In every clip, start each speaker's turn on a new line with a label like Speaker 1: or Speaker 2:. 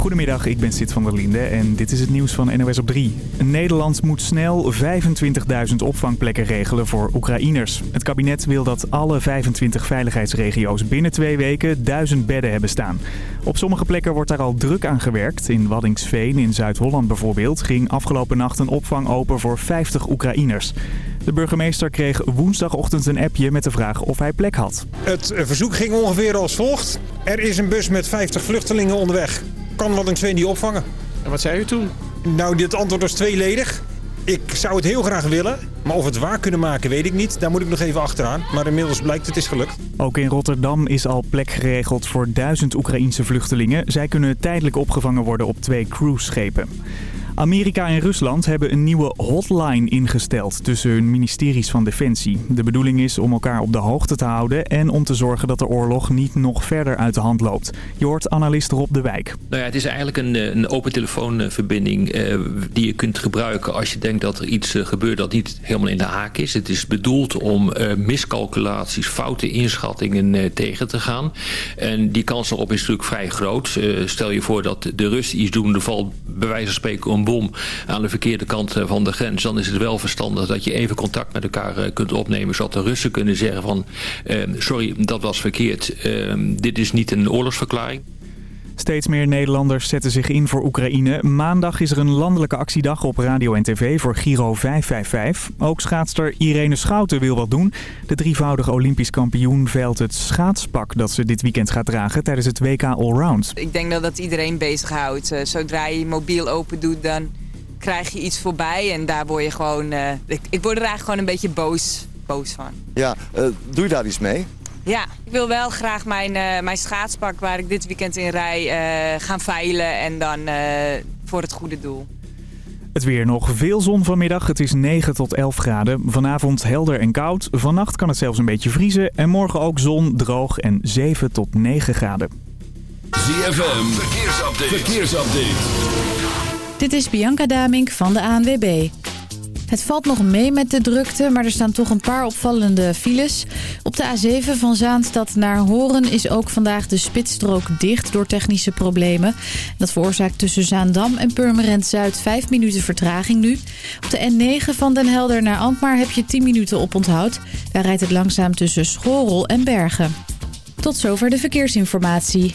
Speaker 1: Goedemiddag, ik ben Sid van der Linde en dit is het nieuws van NOS op 3. Nederland moet snel 25.000 opvangplekken regelen voor Oekraïners. Het kabinet wil dat alle 25 veiligheidsregio's binnen twee weken 1000 bedden hebben staan. Op sommige plekken wordt daar al druk aan gewerkt. In Waddingsveen in Zuid-Holland bijvoorbeeld ging afgelopen nacht een opvang open voor 50 Oekraïners. De burgemeester kreeg woensdagochtend een appje met de vraag of hij plek had.
Speaker 2: Het verzoek ging ongeveer als volgt. Er is een bus met 50 vluchtelingen onderweg. Kan Waddingsveen die opvangen?
Speaker 3: En wat zei u toen?
Speaker 2: Nou, dit antwoord was tweeledig. Ik zou het heel graag willen, maar of we het waar kunnen maken weet ik niet. Daar moet ik nog even achteraan. Maar inmiddels blijkt het is gelukt.
Speaker 1: Ook in Rotterdam is al plek geregeld voor duizend Oekraïense vluchtelingen. Zij kunnen tijdelijk opgevangen worden op twee cruiseschepen. Amerika en Rusland hebben een nieuwe hotline ingesteld tussen hun ministeries van Defensie. De bedoeling is om elkaar op de hoogte te houden en om te zorgen dat de oorlog niet nog verder uit de hand loopt. Je hoort analist Rob de Wijk.
Speaker 4: Nou ja, het is eigenlijk een, eh, een open telefoonverbinding eh, die je kunt gebruiken als je denkt dat er iets eh, gebeurt dat niet helemaal in de haak is. Het is bedoeld om miscalculaties, foute inschattingen tegen te gaan. En die kans erop is natuurlijk vrij groot. Stel je voor dat de Russen iets doen, er valt bij wijze van spreken een aan de verkeerde kant eh, van de grens. Dan is het wel verstandig dat je even contact met elkaar eh, kunt opnemen. Zodat de Russen kunnen zeggen van eh, sorry, dat was verkeerd. Eh, dit is niet een oorlogsverklaring.
Speaker 1: Steeds meer Nederlanders zetten zich in voor Oekraïne. Maandag is er een landelijke actiedag op radio en tv voor Giro 555. Ook schaatster Irene Schouten wil wat doen. De drievoudige Olympisch kampioen veilt het schaatspak dat ze dit weekend gaat dragen tijdens het WK Allround.
Speaker 5: Ik denk dat dat iedereen bezighoudt. Uh, zodra je je mobiel open doet, dan krijg je iets voorbij. En daar word je gewoon... Uh, ik, ik, word er eigenlijk gewoon een beetje boos, boos van.
Speaker 6: Ja, uh, doe je daar iets mee?
Speaker 5: Ja, ik wil wel graag mijn, uh, mijn schaatspak waar ik dit weekend in rij uh, gaan veilen en dan uh, voor het goede doel.
Speaker 1: Het weer nog veel zon vanmiddag. Het is 9 tot 11 graden. Vanavond helder en koud. Vannacht kan het zelfs een beetje vriezen. En morgen ook zon, droog en 7 tot 9 graden.
Speaker 7: ZFM, verkeersupdate. verkeersupdate.
Speaker 8: Dit is Bianca Damink van de ANWB. Het valt nog mee met de drukte, maar er staan toch een paar opvallende files. Op de A7 van Zaanstad naar Horen is ook vandaag de spitsstrook dicht door technische problemen. Dat veroorzaakt tussen Zaandam en Purmerend Zuid 5 minuten vertraging nu. Op de N9 van Den Helder naar Alkmaar heb je 10 minuten op onthoud. Daar rijdt het langzaam tussen Schorel en Bergen. Tot zover de verkeersinformatie.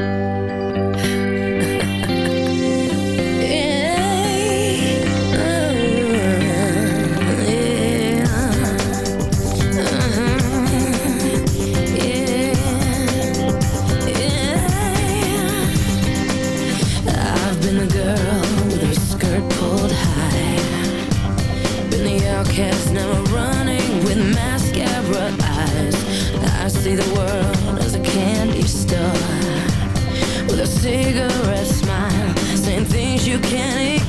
Speaker 9: Outcast, never running with mascara eyes. I see the world as a candy store with a cigarette smile, saying things you can't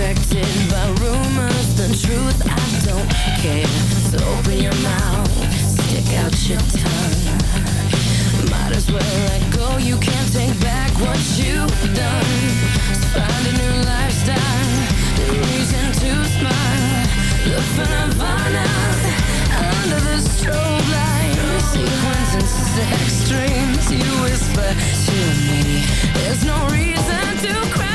Speaker 9: Unaffected by rumors, the truth I don't care So open your mouth, stick out your tongue Might as well let go, you can't take back what
Speaker 10: you've done is find a new lifestyle, a reason to smile. Look for Nirvana under the strobe light. Sex dreams, you whisper to me. There's no reason to cry.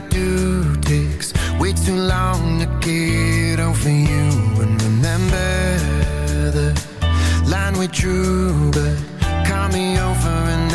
Speaker 11: We do takes way too long to get over you. And remember the line we drew, but call me over and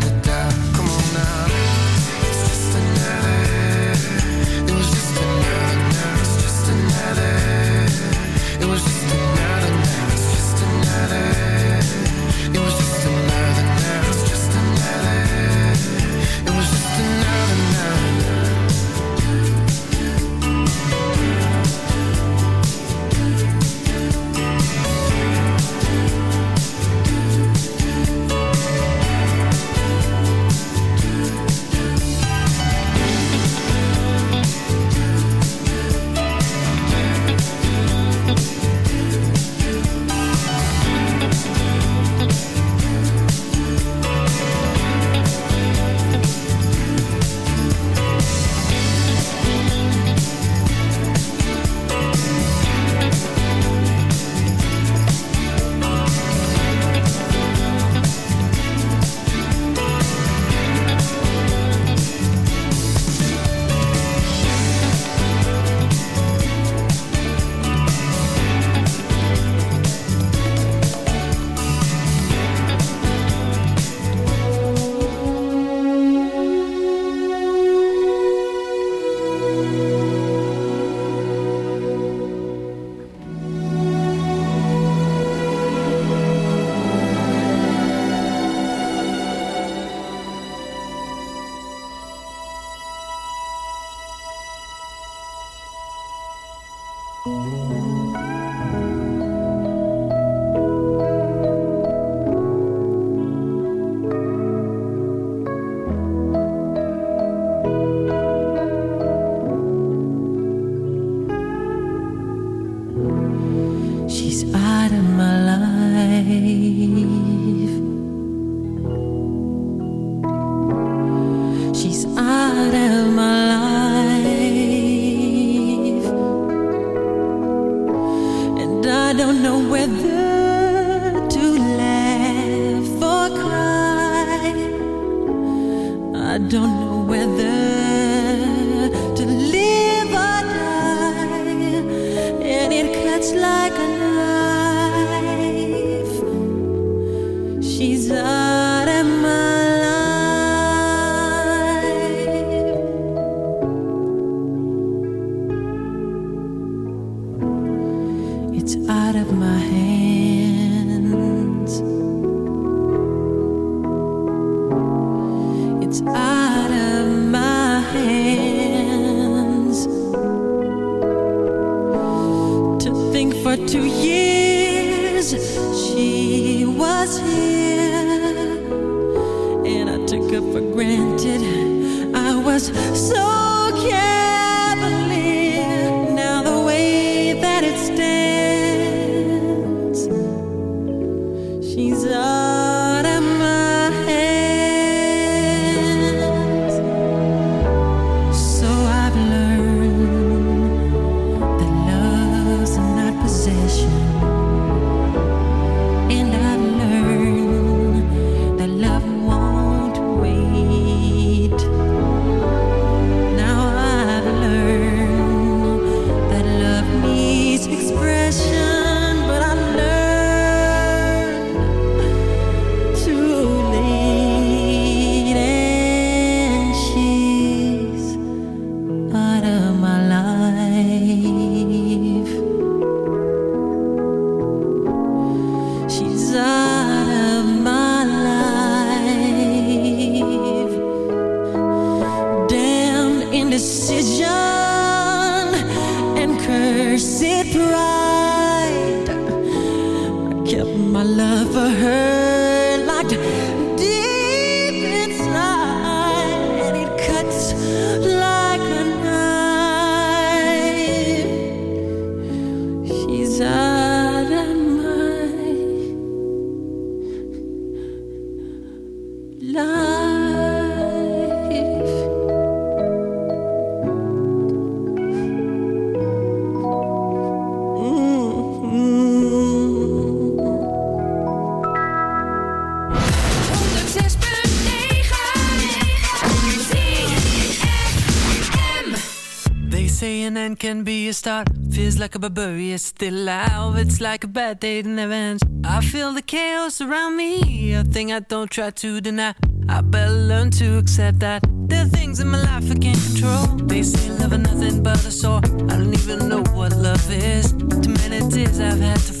Speaker 12: start. Feels like a barbarian still alive. It's like a bad day in events. I feel the chaos around me, a thing I don't try to deny. I better learn to accept that there are things in my life I can't control. They say love is nothing but a sore. I don't even know what love is. Too many tears I've had to.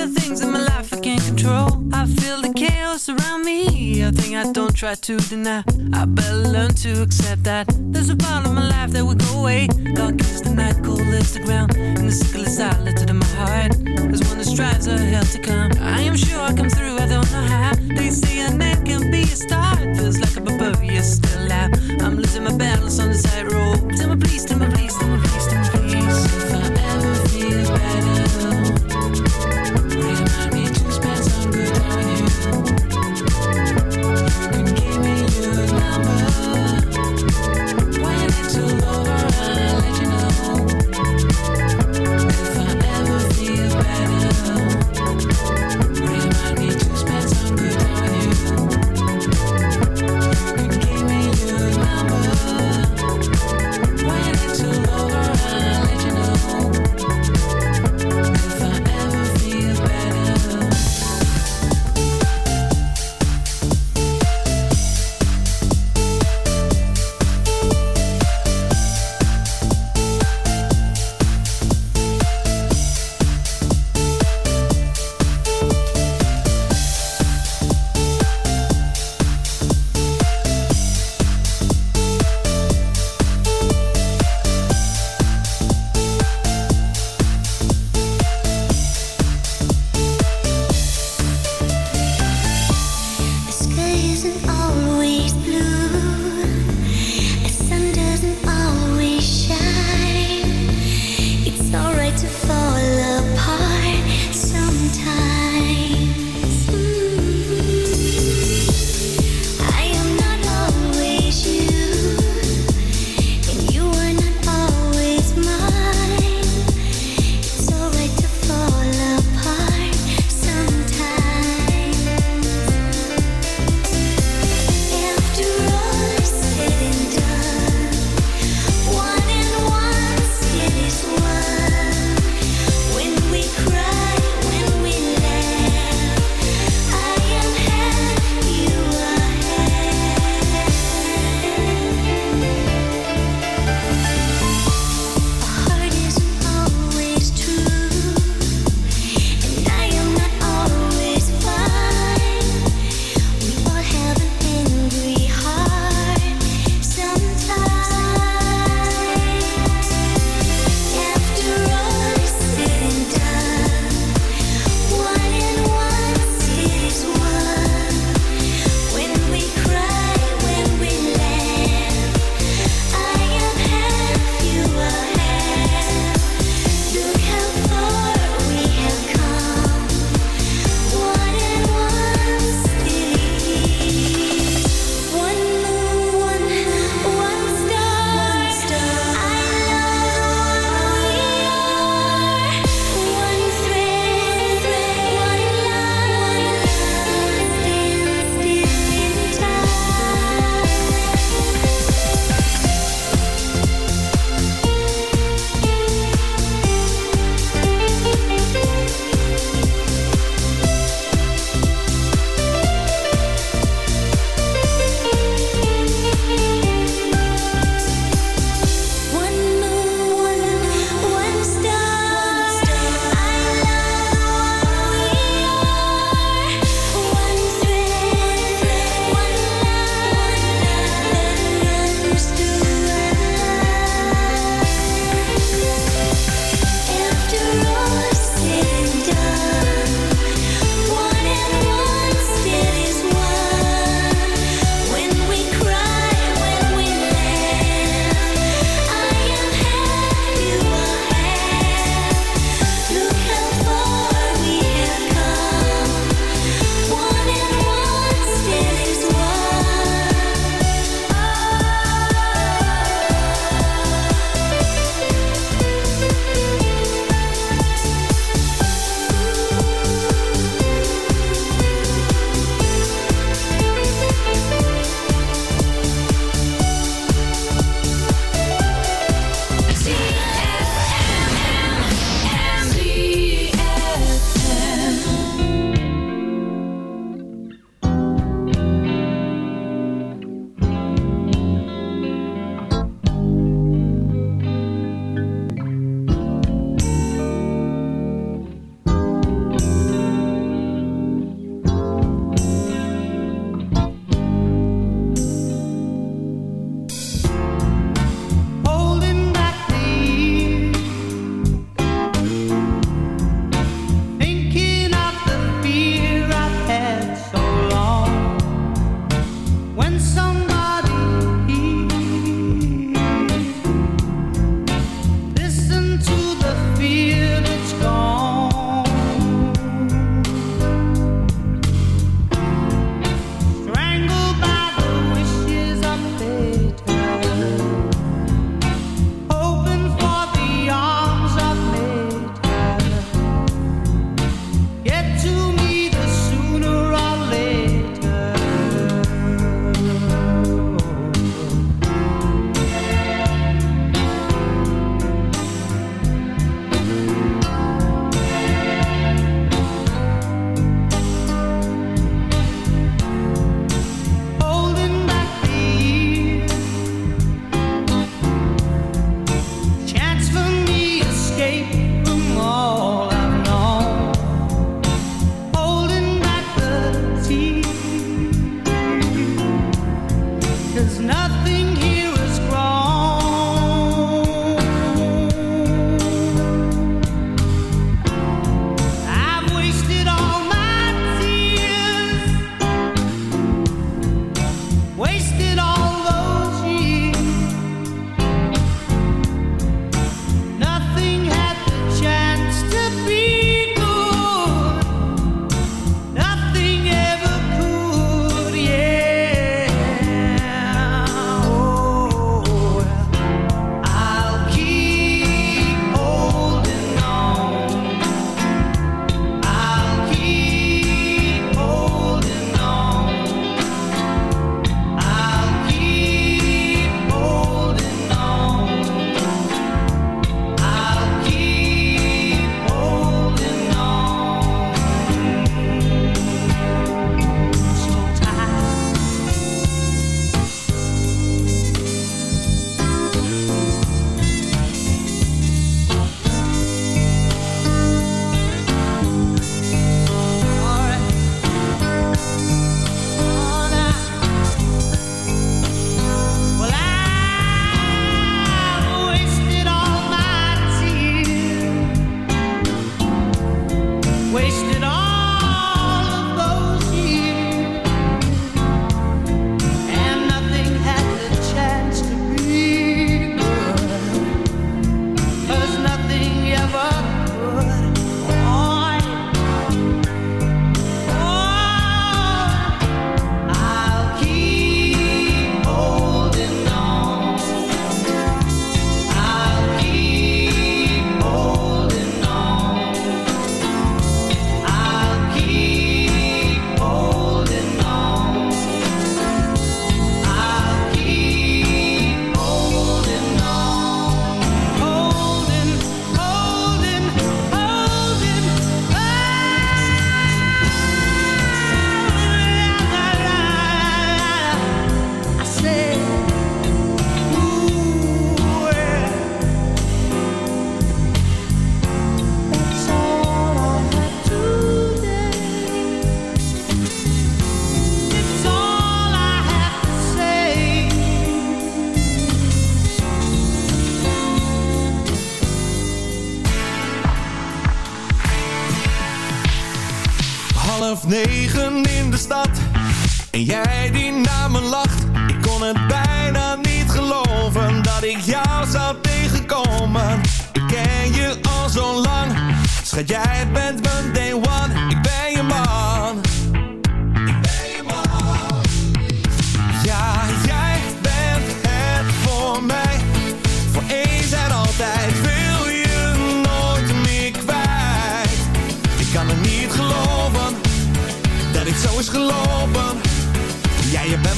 Speaker 12: Are things in my life I can't control. I feel the chaos around me, a thing I don't try to deny. I better learn to accept that. There's a part of my life that will go away. Dark is the night, cold is the ground. And the sickle is silent in my heart. There's one that strives a hell to come. I am sure I come through, I don't know how. They say a end can be a start. Feels like a barbarian still out. I'm losing my balance on the tightrope. Tell me please, tell me please, tell me please, tell me please.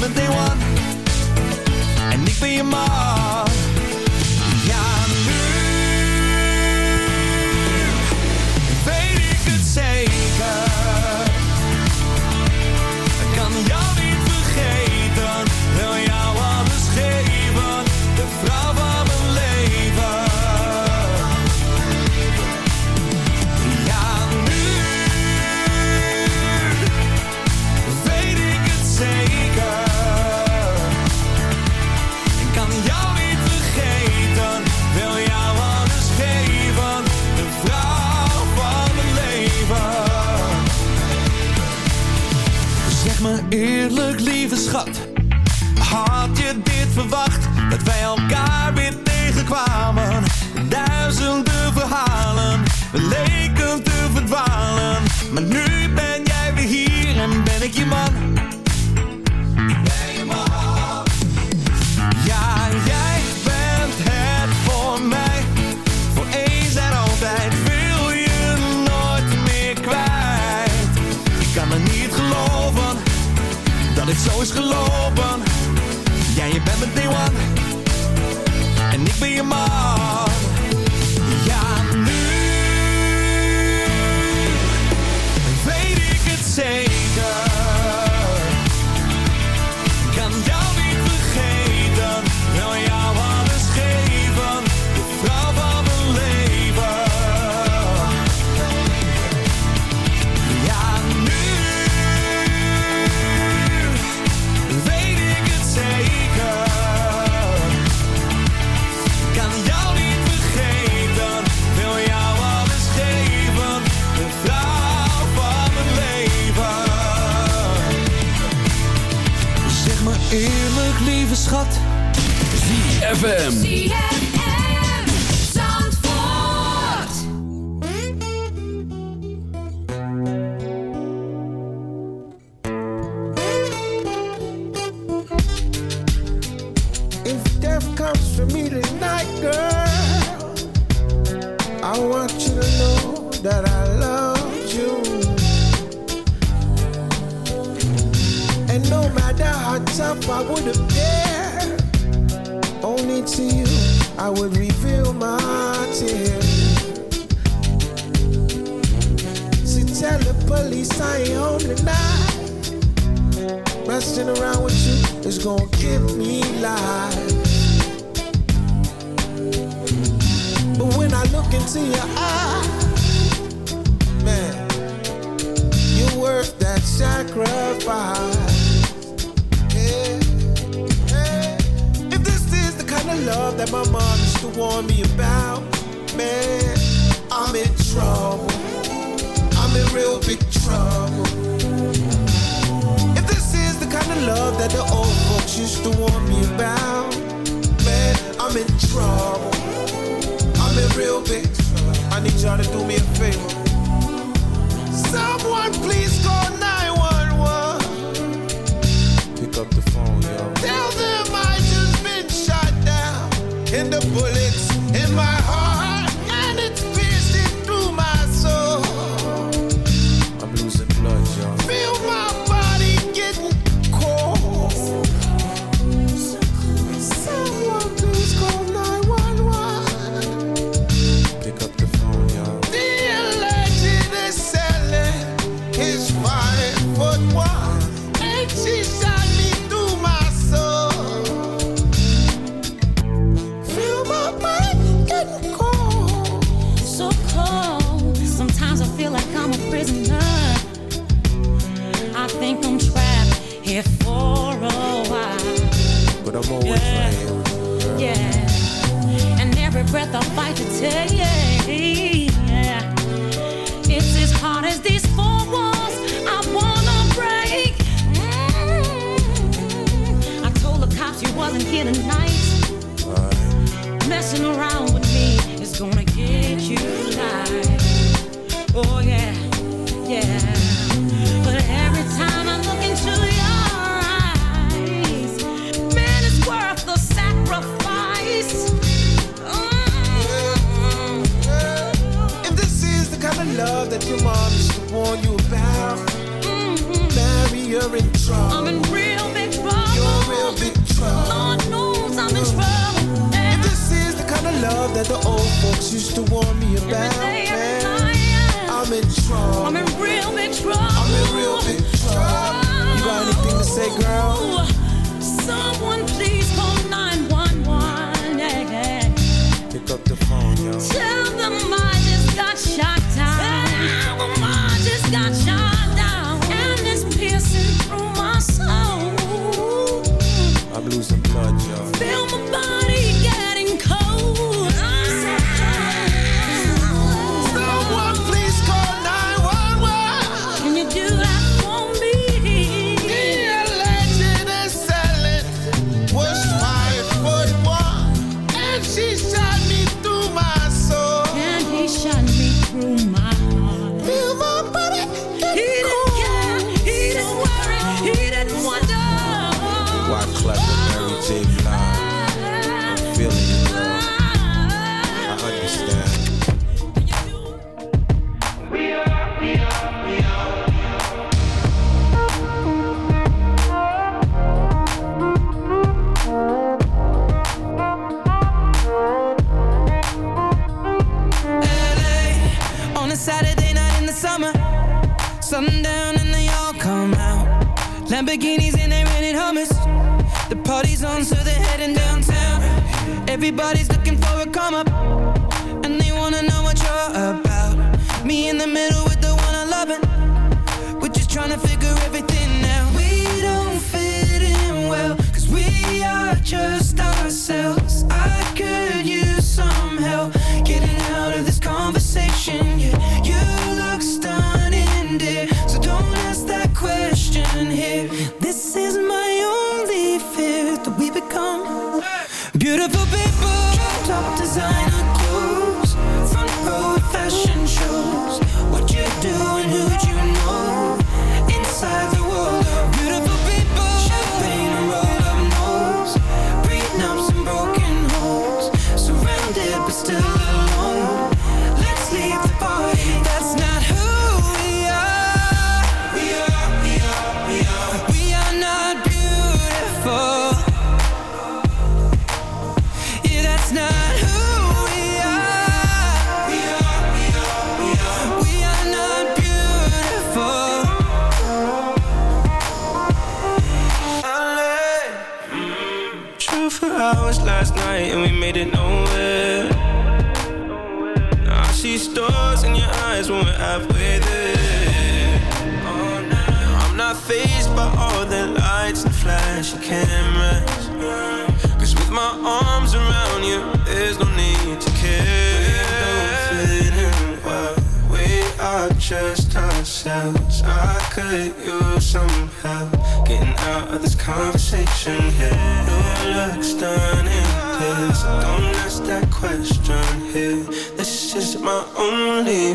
Speaker 13: And
Speaker 14: they want. En ik ben je
Speaker 15: man.
Speaker 16: in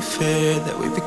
Speaker 11: fear that we become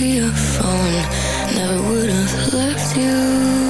Speaker 10: To your phone. Never would have left you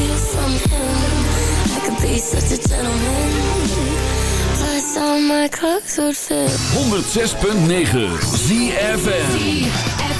Speaker 10: you from him. I could be such a gentleman. Plus, all my clothes would fit.
Speaker 12: 106.9 ZFN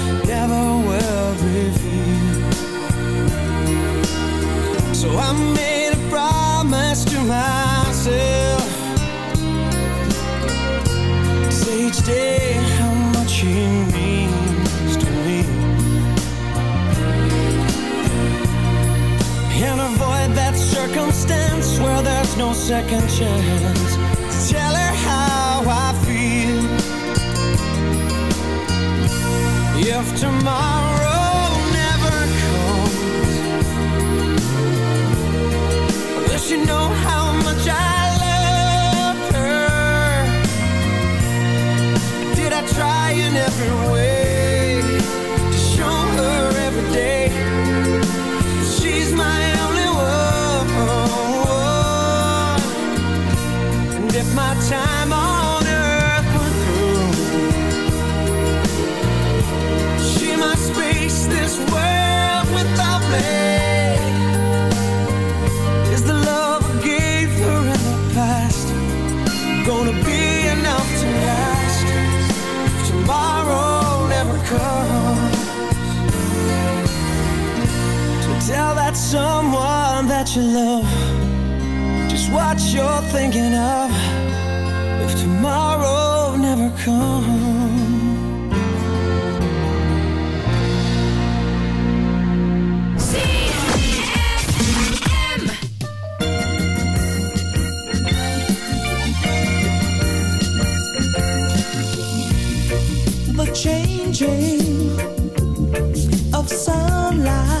Speaker 11: second chance. Tell her how I feel. If tomorrow try someone that you love just what you're thinking of. If tomorrow never comes.
Speaker 17: the changing of sunlight